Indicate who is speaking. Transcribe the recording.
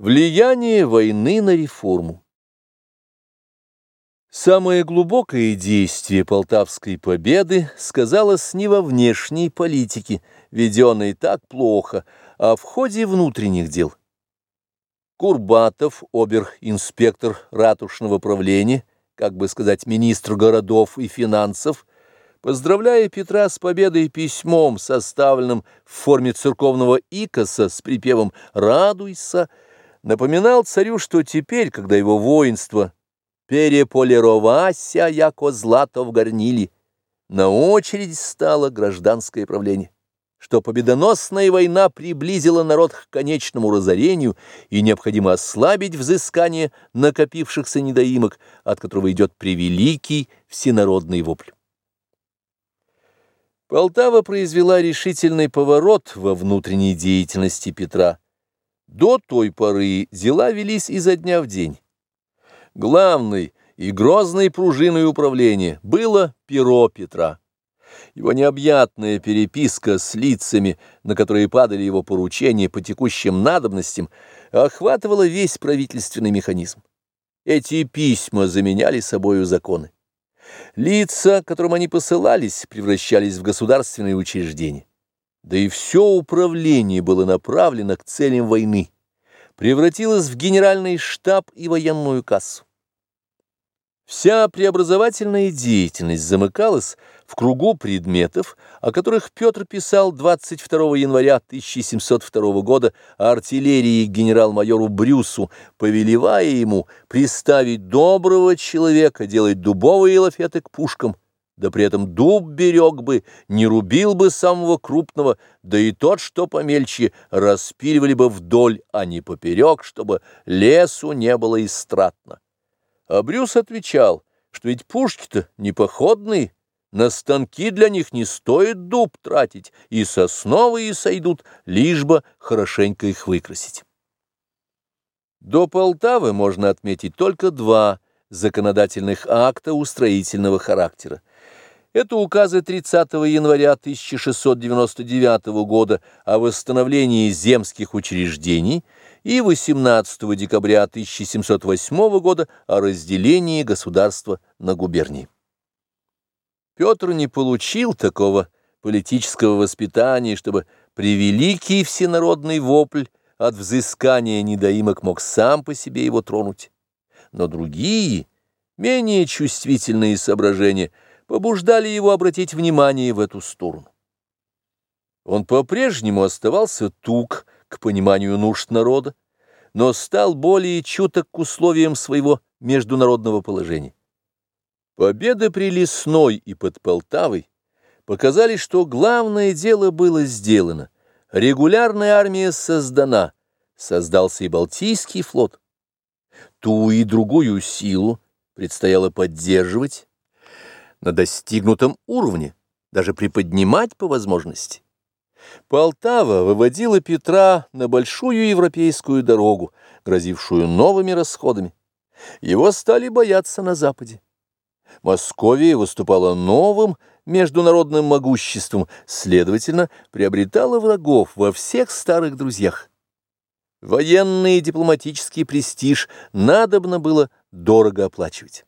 Speaker 1: Влияние войны на реформу Самое глубокое действие Полтавской победы сказалось не во внешней политике, веденной так плохо, а в ходе внутренних дел. Курбатов, обер-инспектор ратушного правления, как бы сказать, министр городов и финансов, поздравляя Петра с победой письмом, составленным в форме церковного икоса с припевом «Радуйся», напоминал царю, что теперь, когда его воинство переполировася, яко злато в горнили, на очередь стало гражданское правление, что победоносная война приблизила народ к конечному разорению и необходимо ослабить взыскание накопившихся недоимок, от которого идет превеликий всенародный вопль. Полтава произвела решительный поворот во внутренней деятельности Петра. До той поры дела велись изо дня в день. Главной и грозной пружиной управления было перо Петра. Его необъятная переписка с лицами, на которые падали его поручения по текущим надобностям, охватывала весь правительственный механизм. Эти письма заменяли собою законы. Лица, которым они посылались, превращались в государственные учреждения да и все управление было направлено к целям войны, превратилось в генеральный штаб и военную кассу. Вся преобразовательная деятельность замыкалась в кругу предметов, о которых Петр писал 22 января 1702 года артиллерии генерал-майору Брюсу, повелевая ему приставить доброго человека, делать дубовые лафеты к пушкам, да при этом дуб берег бы, не рубил бы самого крупного, да и тот, что помельче, распиливали бы вдоль, а не поперек, чтобы лесу не было истратно. А Брюс отвечал, что ведь пушки-то не походные, на станки для них не стоит дуб тратить, и сосновые сойдут, лишь бы хорошенько их выкрасить. До Полтавы можно отметить только два законодательных акта устроительного характера. Это указы 30 января 1699 года о восстановлении земских учреждений и 18 декабря 1708 года о разделении государства на губернии. Петр не получил такого политического воспитания, чтобы превеликий всенародный вопль от взыскания недоимок мог сам по себе его тронуть. Но другие, менее чувствительные соображения – побуждали его обратить внимание в эту сторону. Он по-прежнему оставался тук к пониманию нужд народа, но стал более чуток к условиям своего международного положения. Победа при Лесной и под Полтавой показали, что главное дело было сделано. Регулярная армия создана, создался и Балтийский флот. Ту и другую силу предстояло поддерживать, на достигнутом уровне, даже приподнимать по возможности. Полтава выводила Петра на большую европейскую дорогу, грозившую новыми расходами. Его стали бояться на Западе. Московия выступала новым международным могуществом, следовательно, приобретала врагов во всех старых друзьях. Военный и дипломатический престиж надобно было дорого оплачивать.